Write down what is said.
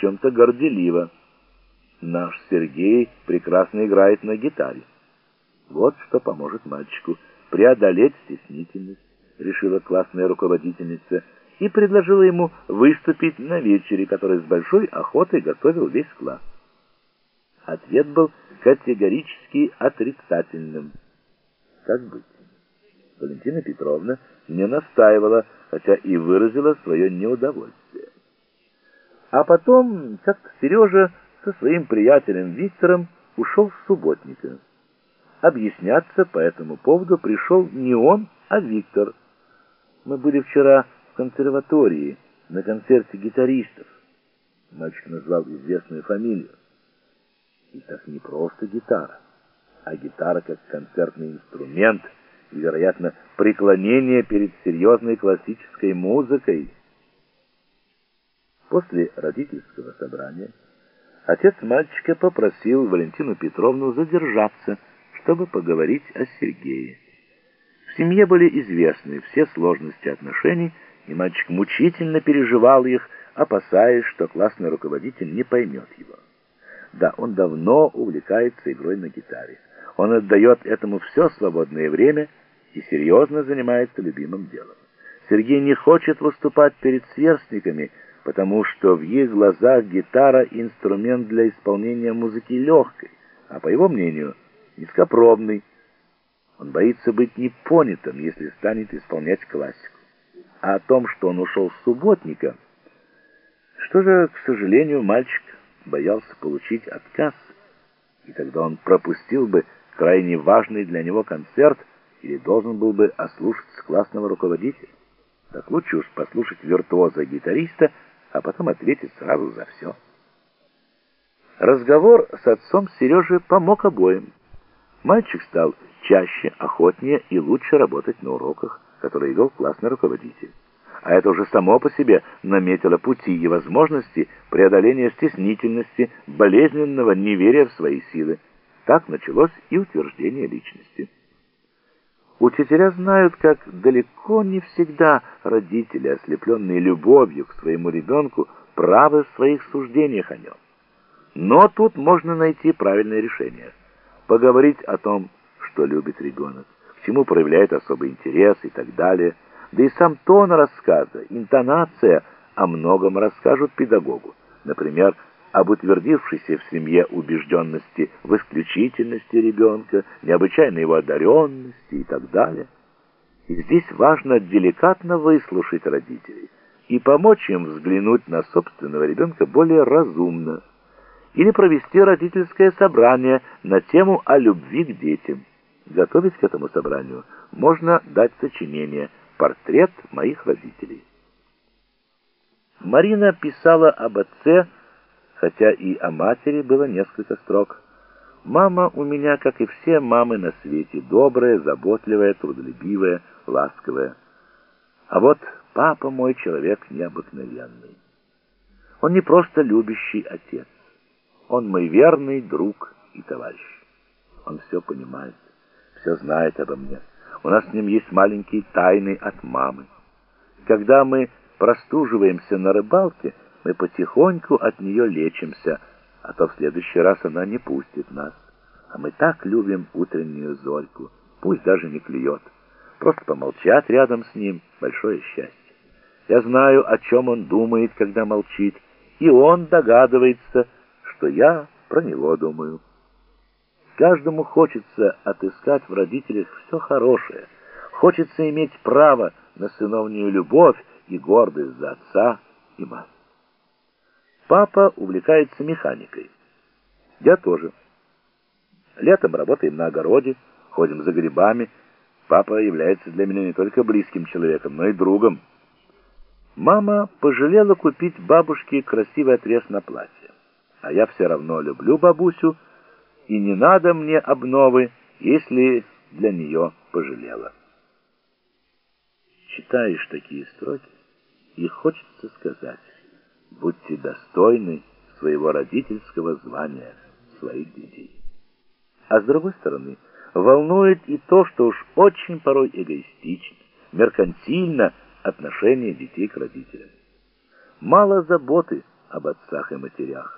чем-то горделиво. Наш Сергей прекрасно играет на гитаре. Вот что поможет мальчику преодолеть стеснительность, решила классная руководительница и предложила ему выступить на вечере, который с большой охотой готовил весь класс. Ответ был категорически отрицательным. Как быть? Валентина Петровна не настаивала, хотя и выразила свое неудовольствие. А потом как-то Сережа со своим приятелем Виктором ушел в субботника. Объясняться по этому поводу пришел не он, а Виктор. Мы были вчера в консерватории на концерте гитаристов. Мальчик назвал известную фамилию. И так не просто гитара, а гитара как концертный инструмент и, вероятно, преклонение перед серьезной классической музыкой. После родительского собрания отец мальчика попросил Валентину Петровну задержаться, чтобы поговорить о Сергее. В семье были известны все сложности отношений, и мальчик мучительно переживал их, опасаясь, что классный руководитель не поймет его. Да, он давно увлекается игрой на гитаре. Он отдает этому все свободное время и серьезно занимается любимым делом. Сергей не хочет выступать перед сверстниками, потому что в их глазах гитара — инструмент для исполнения музыки легкой, а по его мнению, низкопробный. Он боится быть непонятым, если станет исполнять классику. А о том, что он ушел с субботника, что же, к сожалению, мальчик боялся получить отказ, и тогда он пропустил бы крайне важный для него концерт или должен был бы ослушаться классного руководителя. Так лучше уж послушать виртуоза-гитариста, а потом ответить сразу за все. Разговор с отцом Сережи помог обоим. Мальчик стал чаще, охотнее и лучше работать на уроках, которые вел классный руководитель а это уже само по себе наметило пути и возможности преодоления стеснительности, болезненного неверия в свои силы. Так началось и утверждение личности. Учителя знают, как далеко не всегда родители, ослепленные любовью к своему ребенку, правы в своих суждениях о нем. Но тут можно найти правильное решение. Поговорить о том, что любит ребенок, к чему проявляет особый интерес и так далее – да и сам тон рассказа, интонация о многом расскажут педагогу. Например, об утвердившейся в семье убежденности в исключительности ребенка, необычайной его одаренности и так далее. И здесь важно деликатно выслушать родителей и помочь им взглянуть на собственного ребенка более разумно, или провести родительское собрание на тему о любви к детям. Готовить к этому собранию можно дать сочинение – портрет моих родителей. Марина писала об отце, хотя и о матери было несколько строк. Мама у меня, как и все мамы на свете, добрая, заботливая, трудолюбивая, ласковая. А вот папа мой человек необыкновенный. Он не просто любящий отец. Он мой верный друг и товарищ. Он все понимает, все знает обо мне. У нас с ним есть маленькие тайны от мамы. Когда мы простуживаемся на рыбалке, мы потихоньку от нее лечимся, а то в следующий раз она не пустит нас. А мы так любим утреннюю зорьку, пусть даже не клюет. Просто помолчать рядом с ним — большое счастье. Я знаю, о чем он думает, когда молчит, и он догадывается, что я про него думаю. Каждому хочется отыскать в родителях все хорошее, хочется иметь право на сыновнюю любовь и гордость за отца и мать. Папа увлекается механикой. Я тоже. Летом работаем на огороде, ходим за грибами. Папа является для меня не только близким человеком, но и другом. Мама пожалела купить бабушке красивый отрез на платье. А я все равно люблю бабусю, и не надо мне обновы, если для нее пожалела. Читаешь такие строки, и хочется сказать, будьте достойны своего родительского звания своих детей. А с другой стороны, волнует и то, что уж очень порой эгоистично, меркантильно отношение детей к родителям. Мало заботы об отцах и матерях.